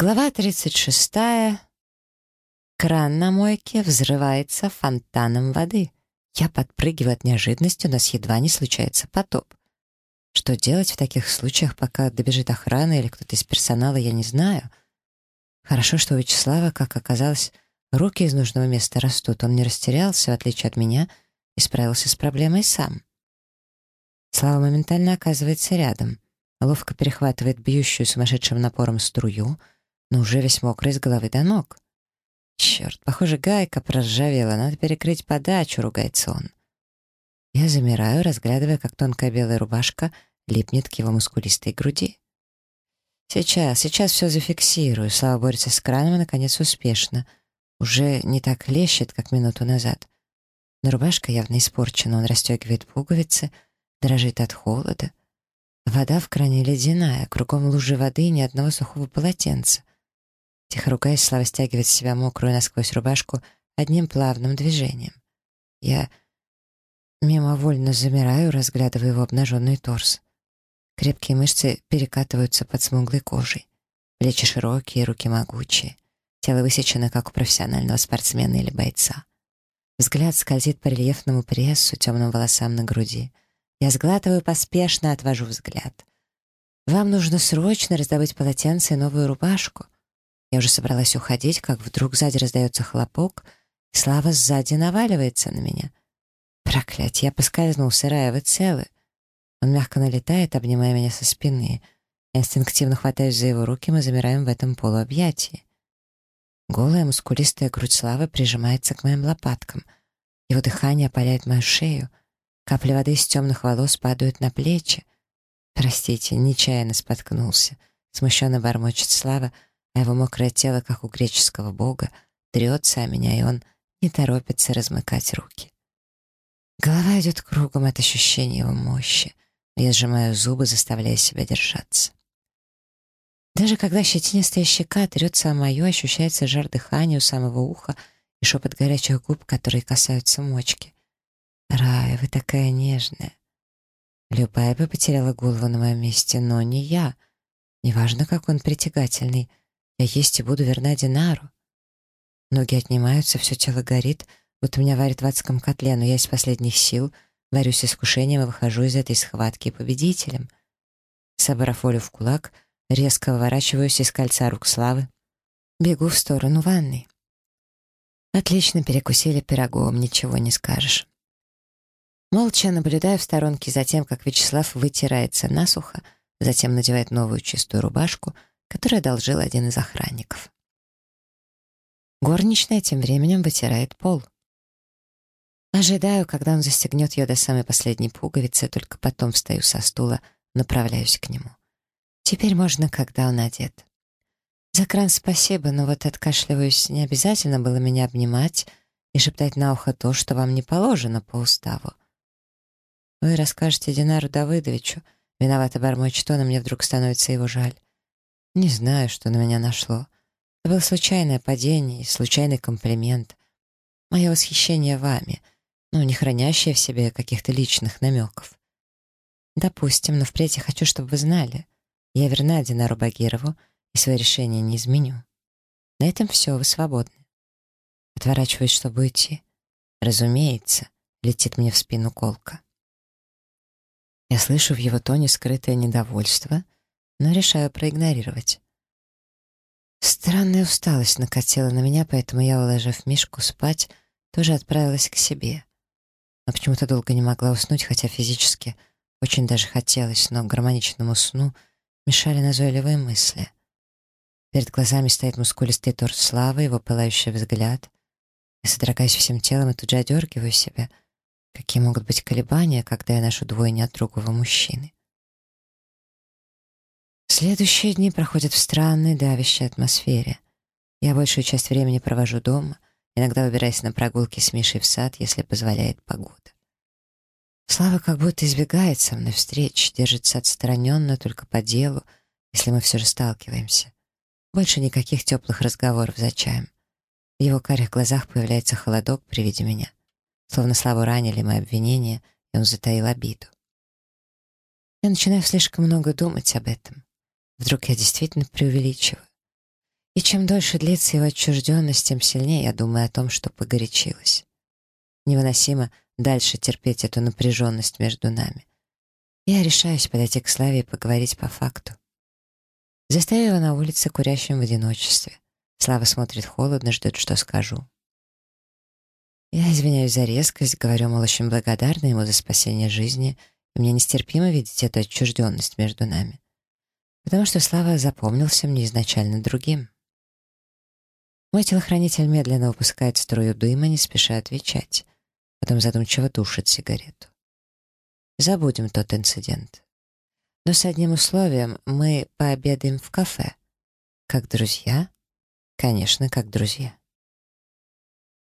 Глава 36. Кран на мойке взрывается фонтаном воды. Я подпрыгиваю от неожиданности, у нас едва не случается потоп. Что делать в таких случаях, пока добежит охрана или кто-то из персонала, я не знаю. Хорошо, что у Вячеслава, как оказалось, руки из нужного места растут. Он не растерялся, в отличие от меня, и справился с проблемой сам. Слава моментально оказывается рядом. Ловко перехватывает бьющую сумасшедшим напором струю — но уже весь мокрый с головы до ног. Черт, похоже, гайка проржавела, надо перекрыть подачу, ругается он. Я замираю, разглядывая, как тонкая белая рубашка липнет к его мускулистой груди. Сейчас, сейчас все зафиксирую. Слава борется с краном и, наконец, успешно. Уже не так лещет, как минуту назад. Но рубашка явно испорчена, он расстегивает пуговицы, дрожит от холода. Вода в кране ледяная, кругом лужи воды и ни одного сухого полотенца. Тихо ругаясь, Слава стягивает с себя мокрую насквозь рубашку одним плавным движением. Я мимовольно замираю, разглядывая его обнаженный торс. Крепкие мышцы перекатываются под смуглой кожей. Плечи широкие, руки могучие. Тело высечено, как у профессионального спортсмена или бойца. Взгляд скользит по рельефному прессу, темным волосам на груди. Я сглатываю поспешно, отвожу взгляд. «Вам нужно срочно раздобыть полотенце и новую рубашку», я уже собралась уходить, как вдруг сзади раздается хлопок, и Слава сзади наваливается на меня. Проклятье, я поскользнулся, Рая, вы целы. Он мягко налетает, обнимая меня со спины. Я инстинктивно хватаюсь за его руки, мы замираем в этом полуобъятии. Голая, мускулистая грудь Славы прижимается к моим лопаткам. Его дыхание опаляет мою шею. Капли воды из темных волос падают на плечи. Простите, нечаянно споткнулся. Смущенно бормочет Слава, а его мокрое тело, как у греческого бога, трется о меня, и он не торопится размыкать руки. Голова идет кругом от ощущения его мощи. Я сжимаю зубы, заставляя себя держаться. Даже когда щетинистая щека трется о мою, ощущается жар дыхания у самого уха и шепот горячих губ, которые касаются мочки. «Рая, вы такая нежная!» Любая бы потеряла голову на моем месте, но не я. Неважно, как он притягательный — я есть и буду верна Динару. Ноги отнимаются, все тело горит, будто меня варит в адском котле, но я из последних сил борюсь с искушением и выхожу из этой схватки победителем. Собрав волю в кулак, резко выворачиваюсь из кольца рук славы, бегу в сторону ванной. Отлично перекусили пирогом, ничего не скажешь. Молча наблюдаю в сторонке за тем, как Вячеслав вытирается насухо, затем надевает новую чистую рубашку — который одолжил один из охранников. Горничная тем временем вытирает пол. Ожидаю, когда он застегнет ее до самой последней пуговицы, только потом встаю со стула, направляюсь к нему. Теперь можно, когда он одет. За кран спасибо, но вот откашливаюсь, не обязательно было меня обнимать и шептать на ухо то, что вам не положено по уставу. Вы расскажете Динару Давыдовичу, виновато бормочет он, и мне вдруг становится его жаль. Не знаю, что на меня нашло. Это было случайное падение и случайный комплимент. Мое восхищение вами, но не хранящее в себе каких-то личных намеков. Допустим, но впредь я хочу, чтобы вы знали. Я верна Динару Багирову и свое решение не изменю. На этом все, вы свободны. Отворачиваюсь, чтобы уйти. Разумеется, летит мне в спину колка. Я слышу в его тоне скрытое недовольство — но решаю проигнорировать. Странная усталость накатила на меня, поэтому я, уложив Мишку спать, тоже отправилась к себе. Но почему-то долго не могла уснуть, хотя физически очень даже хотелось, но гармоничному сну мешали назойливые мысли. Перед глазами стоит мускулистый торс Славы, его пылающий взгляд. Я содрогаюсь всем телом и тут же одергиваю себя. Какие могут быть колебания, когда я ношу двойня от другого мужчины? Следующие дни проходят в странной, давящей атмосфере. Я большую часть времени провожу дома, иногда выбираясь на прогулки с Мишей в сад, если позволяет погода. Слава как будто избегает со мной встреч, держится отстраненно только по делу, если мы все же сталкиваемся. Больше никаких теплых разговоров за чаем. В его карих глазах появляется холодок при виде меня. Словно Славу ранили мои обвинения, и он затаил обиду. Я начинаю слишком много думать об этом. Вдруг я действительно преувеличиваю. И чем дольше длится его отчужденность, тем сильнее я думаю о том, что погорячилась. Невыносимо дальше терпеть эту напряженность между нами. Я решаюсь подойти к Славе и поговорить по факту. Застаю на улице, курящим в одиночестве. Слава смотрит холодно, ждет, что скажу. Я извиняюсь за резкость, говорю, мол, очень благодарна ему за спасение жизни, и мне нестерпимо видеть эту отчужденность между нами. Потому что Слава запомнился мне изначально другим. Мой телохранитель медленно выпускает струю дыма, не спеша отвечать. Потом задумчиво тушит сигарету. Забудем тот инцидент. Но с одним условием мы пообедаем в кафе. Как друзья? Конечно, как друзья.